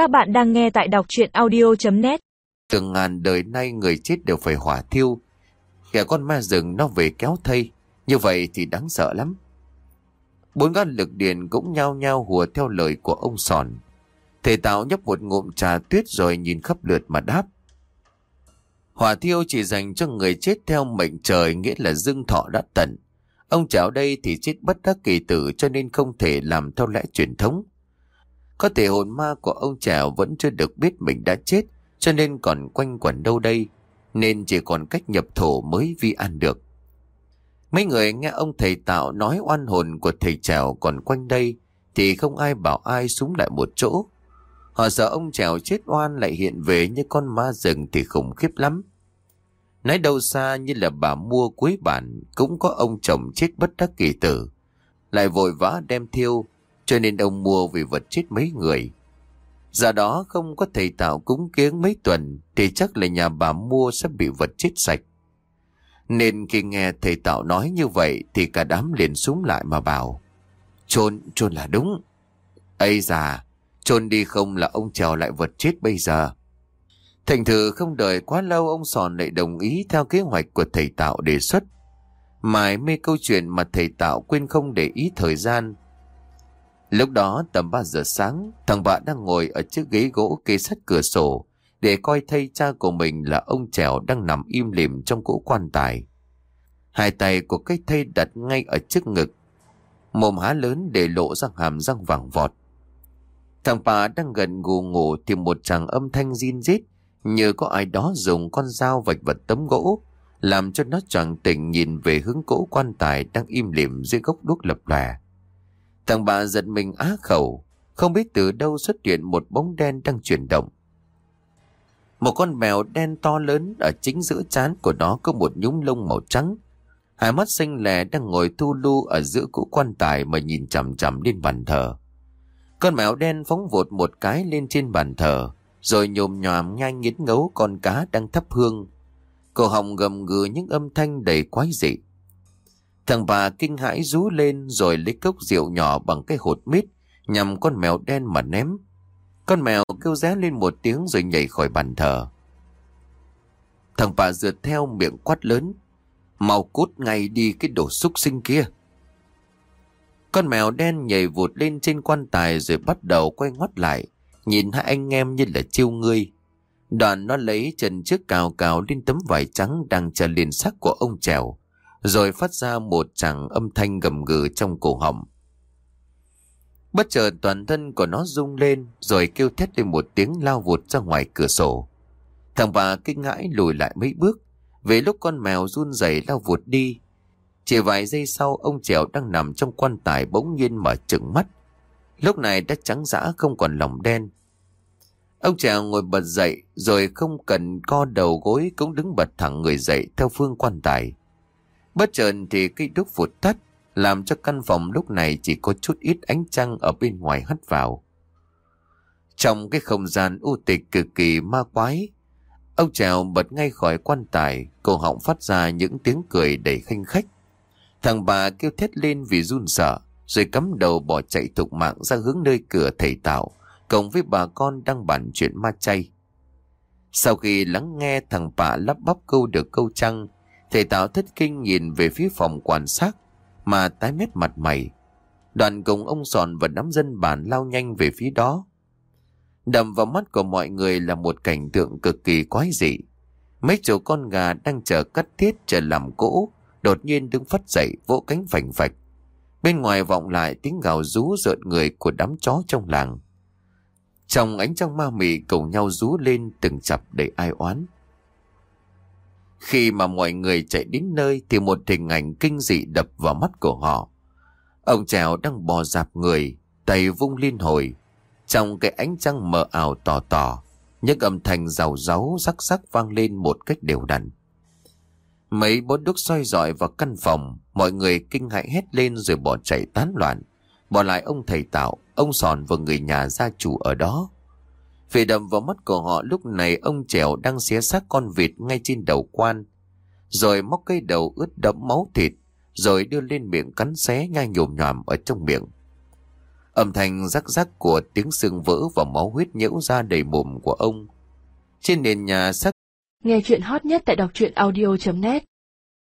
Các bạn đang nghe tại đọc chuyện audio.net Từng ngàn đời nay người chết đều phải hỏa thiêu. Kẻ con ma rừng nó về kéo thây. Như vậy thì đáng sợ lắm. Bốn gã lực điện cũng nhao nhao hùa theo lời của ông Sòn. Thầy Tạo nhấp một ngụm trà tuyết rồi nhìn khắp lượt mà đáp. Hỏa thiêu chỉ dành cho người chết theo mệnh trời, nghĩa là dương thọ đã tận. Ông cháu đây thì chết bất đắc kỳ tử cho nên không thể làm theo lẽ truyền thống. Có thể hồn ma của ông Trèo vẫn chưa được biết mình đã chết, cho nên còn quanh quẩn đâu đây, nên chỉ còn cách nhập thổ mới vi an được. Mấy người nghe ông thầy Tạo nói oan hồn của thầy Trèo còn quanh đây, thì không ai bảo ai súng lại một chỗ. Họ sợ ông Trèo chết oan lại hiện về như con ma rừng thì khủng khiếp lắm. Nói đâu xa như là bà mua cuối bản, cũng có ông chồng chết bất đắc kỳ tử. Lại vội vã đem thiêu cho nên ông mua vì vật chết mấy người. Giờ đó không có thầy tạo cúng kiếng mấy tuần thì chắc là nhà bà mua sẽ bị vật chết sạch. Nên khi nghe thầy tạo nói như vậy thì cả đám liền súng lại mà bảo. Trôn, trôn là đúng. Ây già, trôn đi không là ông trèo lại vật chết bây giờ. Thành thử không đợi quá lâu ông Sòn lại đồng ý theo kế hoạch của thầy tạo đề xuất. Mãi mê câu chuyện mà thầy tạo quên không để ý thời gian Lúc đó tầm 3 giờ sáng, thằng bạn đang ngồi ở chiếc ghế gỗ kê sát cửa sổ để coi thay cha của mình là ông Trèo đang nằm im lìm trong cỗ quan tài. Hai tay của cái thây đặt ngay ở trước ngực, mồm há lớn để lộ ra hàm răng vàng vọt. Thằng bà đang gần gù ngủ thì một chàng âm thanh zin rít như có ai đó dùng con dao vạch vật tấm gỗ làm cho nó choàng tỉnh nhìn về hướng cỗ quan tài đang im lìm dưới gốc đuốc lập lòe. Thằng bà giật mình á khẩu, không biết từ đâu xuất hiện một bóng đen đang chuyển động. Một con mèo đen to lớn ở chính giữa trán của nó có một nhúng lông màu trắng. Hai mắt xanh lè đang ngồi thu lu ở giữa cũ quan tài mà nhìn chằm chằm lên bàn thờ. Con mèo đen phóng vụt một cái lên trên bàn thờ, rồi nhồm nhòm nhanh nghiến ngấu con cá đang thắp hương. Cổ họng gầm gừ những âm thanh đầy quái dị. Thằng bà kinh hãi rú lên rồi lấy cốc rượu nhỏ bằng cái hột mít nhằm con mèo đen mà ném. Con mèo kêu ré lên một tiếng rồi nhảy khỏi bàn thờ. Thằng bà rượt theo miệng quát lớn. Mau cút ngay đi cái đồ xúc sinh kia. Con mèo đen nhảy vụt lên trên quan tài rồi bắt đầu quay ngoắt lại. Nhìn hai anh em như là chiêu ngươi. Đoàn nó lấy chân trước cào cào lên tấm vải trắng đang chờ liền sắc của ông trèo rồi phát ra một tràng âm thanh gầm gừ trong cổ họng. Bất chợt toàn thân của nó rung lên rồi kêu thét lên một tiếng lao vụt ra ngoài cửa sổ. Thằng bà kinh ngãi lùi lại mấy bước, về lúc con mèo run rẩy lao vụt đi. Chỉ vài giây sau ông trèo đang nằm trong quan tài bỗng nhiên mở trừng mắt. Lúc này đã trắng dã không còn lòng đen. Ông trèo ngồi bật dậy rồi không cần co đầu gối cũng đứng bật thẳng người dậy theo phương quan tài. Bất chợt thì cây đúc vụt tắt, làm cho căn phòng lúc này chỉ có chút ít ánh trăng ở bên ngoài hắt vào. Trong cái không gian u tịch cực kỳ ma quái, ông trèo bật ngay khỏi quan tài, cổ họng phát ra những tiếng cười đầy khinh khách. Thằng bà kêu thét lên vì run sợ, rồi cắm đầu bỏ chạy thục mạng ra hướng nơi cửa thầy tạo, cộng với bà con đang bàn chuyện ma chay. Sau khi lắng nghe thằng bà lắp bắp câu được câu trăng, Thầy Tạo thất kinh nhìn về phía phòng quan sát mà tái mét mặt mày. Đoàn cùng ông Sòn và đám dân bản lao nhanh về phía đó. Đầm vào mắt của mọi người là một cảnh tượng cực kỳ quái dị. Mấy chỗ con gà đang chờ cắt thiết chờ làm cỗ, đột nhiên đứng phát dậy vỗ cánh phành phạch. Bên ngoài vọng lại tiếng gào rú rợn người của đám chó trong làng. Trong ánh trăng ma mị cầu nhau rú lên từng chập đầy ai oán. Khi mà mọi người chạy đến nơi thì một hình ảnh kinh dị đập vào mắt của họ. Ông Trèo đang bò dạp người, tay vung liên hồi. Trong cái ánh trăng mờ ảo tỏ tỏ, những âm thanh rào ráu rắc rắc vang lên một cách đều đặn. Mấy bó đúc soi dọi vào căn phòng, mọi người kinh hãi hét lên rồi bỏ chạy tán loạn. Bỏ lại ông thầy tạo, ông sòn và người nhà gia chủ ở đó. Về đầm vào mắt của họ lúc này ông trèo đang xé xác con vịt ngay trên đầu quan. Rồi móc cây đầu ướt đẫm máu thịt, rồi đưa lên miệng cắn xé nhai nhồm nhòm ở trong miệng. Âm thanh rắc rắc của tiếng xương vỡ và máu huyết nhễu ra đầy mồm của ông. Trên nền nhà sắc Nghe chuyện hot nhất tại đọc truyện audio.net